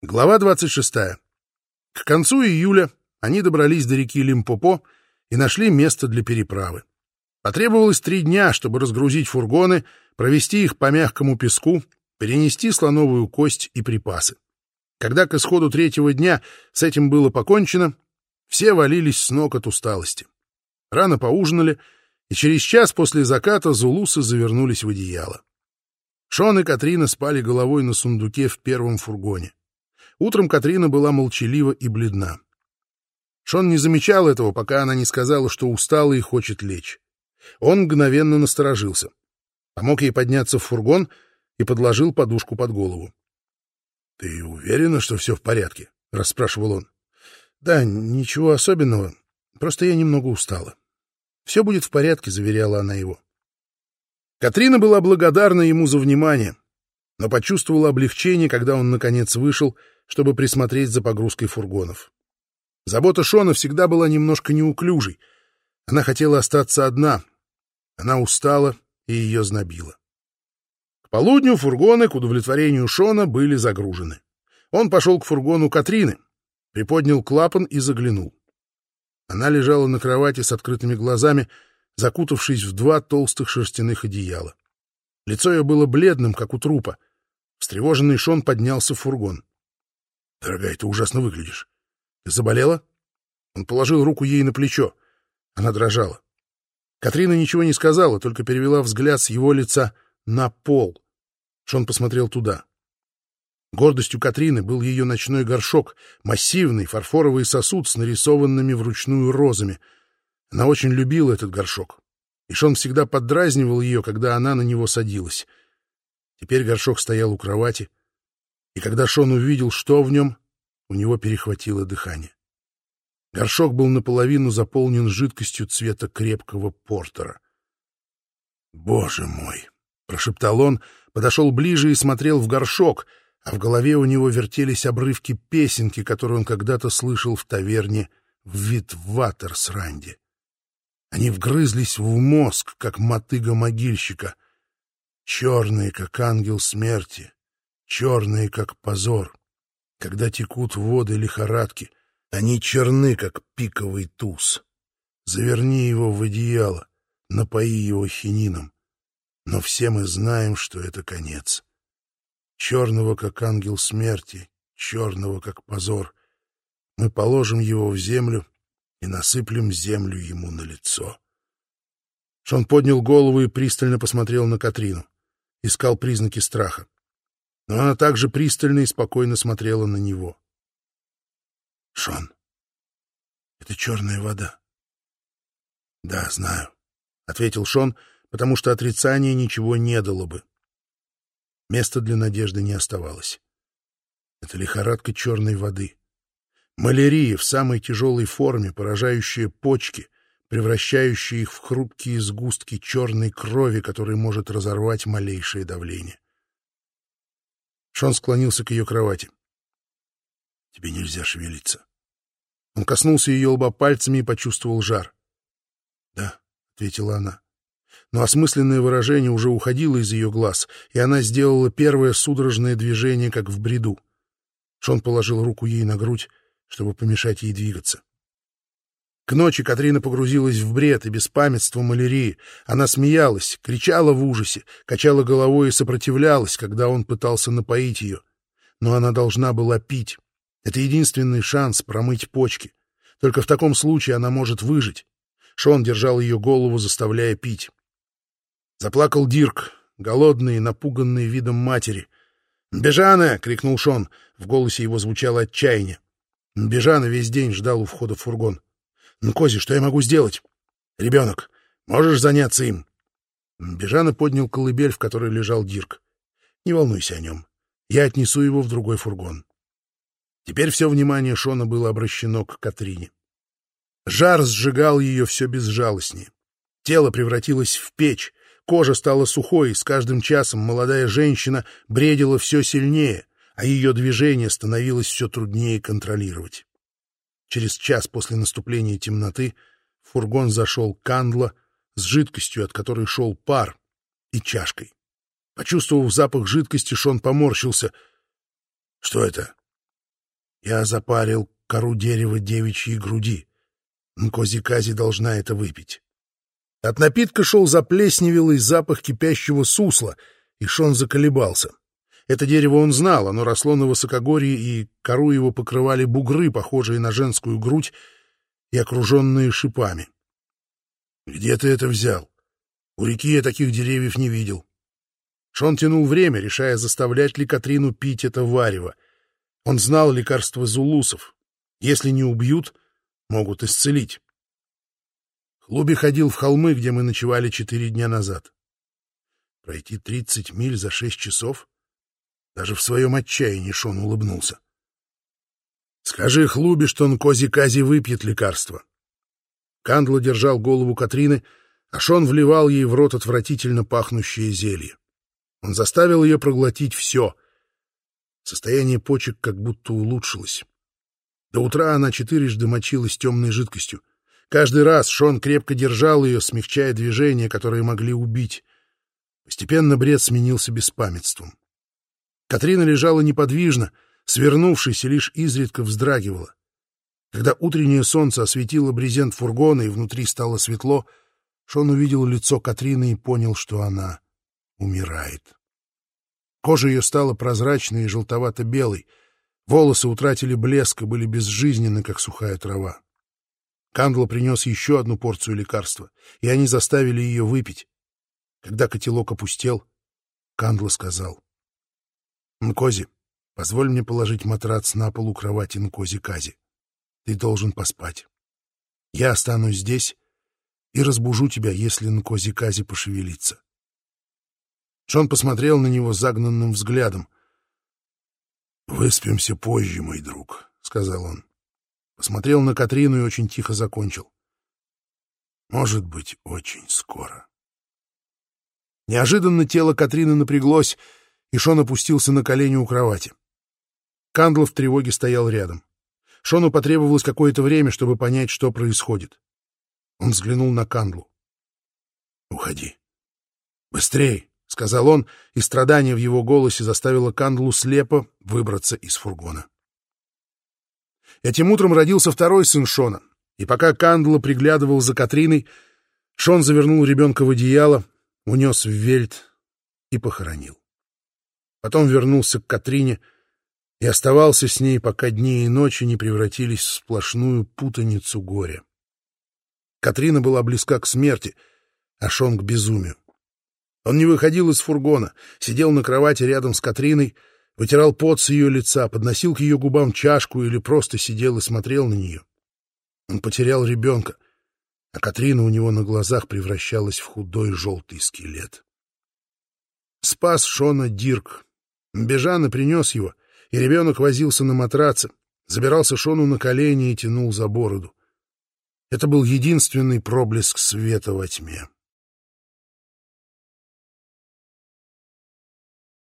Глава 26. К концу июля они добрались до реки Лимпопо и нашли место для переправы. Потребовалось три дня, чтобы разгрузить фургоны, провести их по мягкому песку, перенести слоновую кость и припасы. Когда к исходу третьего дня с этим было покончено, все валились с ног от усталости. Рано поужинали, и через час после заката зулусы завернулись в одеяло. Шон и Катрина спали головой на сундуке в первом фургоне. Утром Катрина была молчалива и бледна. Шон не замечал этого, пока она не сказала, что устала и хочет лечь. Он мгновенно насторожился. Помог ей подняться в фургон и подложил подушку под голову. — Ты уверена, что все в порядке? — расспрашивал он. — Да, ничего особенного. Просто я немного устала. — Все будет в порядке, — заверяла она его. Катрина была благодарна ему за внимание, но почувствовала облегчение, когда он, наконец, вышел — чтобы присмотреть за погрузкой фургонов. Забота Шона всегда была немножко неуклюжей. Она хотела остаться одна. Она устала и ее знобила. К полудню фургоны, к удовлетворению Шона, были загружены. Он пошел к фургону Катрины, приподнял клапан и заглянул. Она лежала на кровати с открытыми глазами, закутавшись в два толстых шерстяных одеяла. Лицо ее было бледным, как у трупа. Встревоженный Шон поднялся в фургон. — Дорогая, ты ужасно выглядишь. Ты заболела? Он положил руку ей на плечо. Она дрожала. Катрина ничего не сказала, только перевела взгляд с его лица на пол. Шон посмотрел туда. Гордостью Катрины был ее ночной горшок, массивный фарфоровый сосуд с нарисованными вручную розами. Она очень любила этот горшок, и Шон всегда поддразнивал ее, когда она на него садилась. Теперь горшок стоял у кровати, и когда Шон увидел, что в нем, у него перехватило дыхание. Горшок был наполовину заполнен жидкостью цвета крепкого портера. «Боже мой!» — прошептал он, подошел ближе и смотрел в горшок, а в голове у него вертелись обрывки песенки, которые он когда-то слышал в таверне в Витватерсранде. Они вгрызлись в мозг, как мотыга могильщика, черные, как ангел смерти, черные, как позор. Когда текут воды лихорадки, они черны, как пиковый туз. Заверни его в одеяло, напои его хинином. Но все мы знаем, что это конец. Черного, как ангел смерти, черного, как позор. Мы положим его в землю и насыплем землю ему на лицо. Шон поднял голову и пристально посмотрел на Катрину. Искал признаки страха но она также пристально и спокойно смотрела на него. — Шон, это черная вода. — Да, знаю, — ответил Шон, потому что отрицание ничего не дало бы. Места для надежды не оставалось. Это лихорадка черной воды. Малярия в самой тяжелой форме, поражающая почки, превращающая их в хрупкие сгустки черной крови, который может разорвать малейшее давление. Шон склонился к ее кровати. — Тебе нельзя шевелиться. Он коснулся ее лба пальцами и почувствовал жар. — Да, — ответила она. Но осмысленное выражение уже уходило из ее глаз, и она сделала первое судорожное движение, как в бреду. Шон положил руку ей на грудь, чтобы помешать ей двигаться. К ночи Катрина погрузилась в бред и беспамятство малярии. Она смеялась, кричала в ужасе, качала головой и сопротивлялась, когда он пытался напоить ее. Но она должна была пить. Это единственный шанс промыть почки. Только в таком случае она может выжить. Шон держал ее голову, заставляя пить. Заплакал Дирк, голодный и напуганный видом матери. «Бежана!» — крикнул Шон. В голосе его звучало отчаяние. Бежана весь день ждал у входа в фургон. Ну, Кози, что я могу сделать? Ребенок, можешь заняться им? Бежана поднял колыбель, в которой лежал Дирк. Не волнуйся о нем. Я отнесу его в другой фургон. Теперь все внимание Шона было обращено к Катрине. Жар сжигал ее все безжалостнее. Тело превратилось в печь, кожа стала сухой, и с каждым часом молодая женщина бредила все сильнее, а ее движение становилось все труднее контролировать. Через час после наступления темноты в фургон зашел Кандло с жидкостью, от которой шел пар, и чашкой. Почувствовав запах жидкости, Шон поморщился. — Что это? Я запарил кору дерева девичьей груди. Нкози-кази должна это выпить. От напитка шел заплесневелый запах кипящего сусла, и Шон заколебался. Это дерево он знал, оно росло на высокогорье, и кору его покрывали бугры, похожие на женскую грудь и окруженные шипами. «Где ты это взял? У реки я таких деревьев не видел». Шон тянул время, решая, заставлять ли Катрину пить это варево. Он знал лекарства зулусов. Если не убьют, могут исцелить. Хлуби ходил в холмы, где мы ночевали четыре дня назад. Пройти тридцать миль за шесть часов? Даже в своем отчаянии Шон улыбнулся. Скажи Хлуби, что он кози-кази выпьет лекарство. Кандло держал голову Катрины, а Шон вливал ей в рот отвратительно пахнущее зелье. Он заставил ее проглотить все. Состояние почек как будто улучшилось. До утра она четырежды мочилась темной жидкостью. Каждый раз Шон крепко держал ее, смягчая движения, которые могли убить. Постепенно бред сменился беспамятством. Катрина лежала неподвижно, свернувшись и лишь изредка вздрагивала. Когда утреннее солнце осветило брезент фургона и внутри стало светло, Шон увидел лицо Катрины и понял, что она умирает. Кожа ее стала прозрачной и желтовато-белой, волосы утратили блеск и были безжизненны, как сухая трава. Кандло принес еще одну порцию лекарства, и они заставили ее выпить. Когда котелок опустел, Кандло сказал. — Нкози, позволь мне положить матрац на пол у кровати Нкози-Кази. Ты должен поспать. Я останусь здесь и разбужу тебя, если Нкози-Кази пошевелится. Шон посмотрел на него загнанным взглядом. — Выспимся позже, мой друг, — сказал он. Посмотрел на Катрину и очень тихо закончил. — Может быть, очень скоро. Неожиданно тело Катрины напряглось, и Шон опустился на колени у кровати. Кандл в тревоге стоял рядом. Шону потребовалось какое-то время, чтобы понять, что происходит. Он взглянул на Кандлу. — Уходи. — Быстрей! — сказал он, и страдание в его голосе заставило Кандлу слепо выбраться из фургона. Этим утром родился второй сын Шона, и пока Кандла приглядывал за Катриной, Шон завернул ребенка в одеяло, унес в вельт и похоронил. Потом вернулся к Катрине и оставался с ней, пока дни и ночи не превратились в сплошную путаницу горя. Катрина была близка к смерти, а Шон к безумию. Он не выходил из фургона, сидел на кровати рядом с Катриной, вытирал пот с ее лица, подносил к ее губам чашку или просто сидел и смотрел на нее. Он потерял ребенка, а Катрина у него на глазах превращалась в худой желтый скелет. Спас Шона Дирк. Бежана принес его, и ребенок возился на матраце, забирался Шону на колени и тянул за бороду. Это был единственный проблеск света во тьме.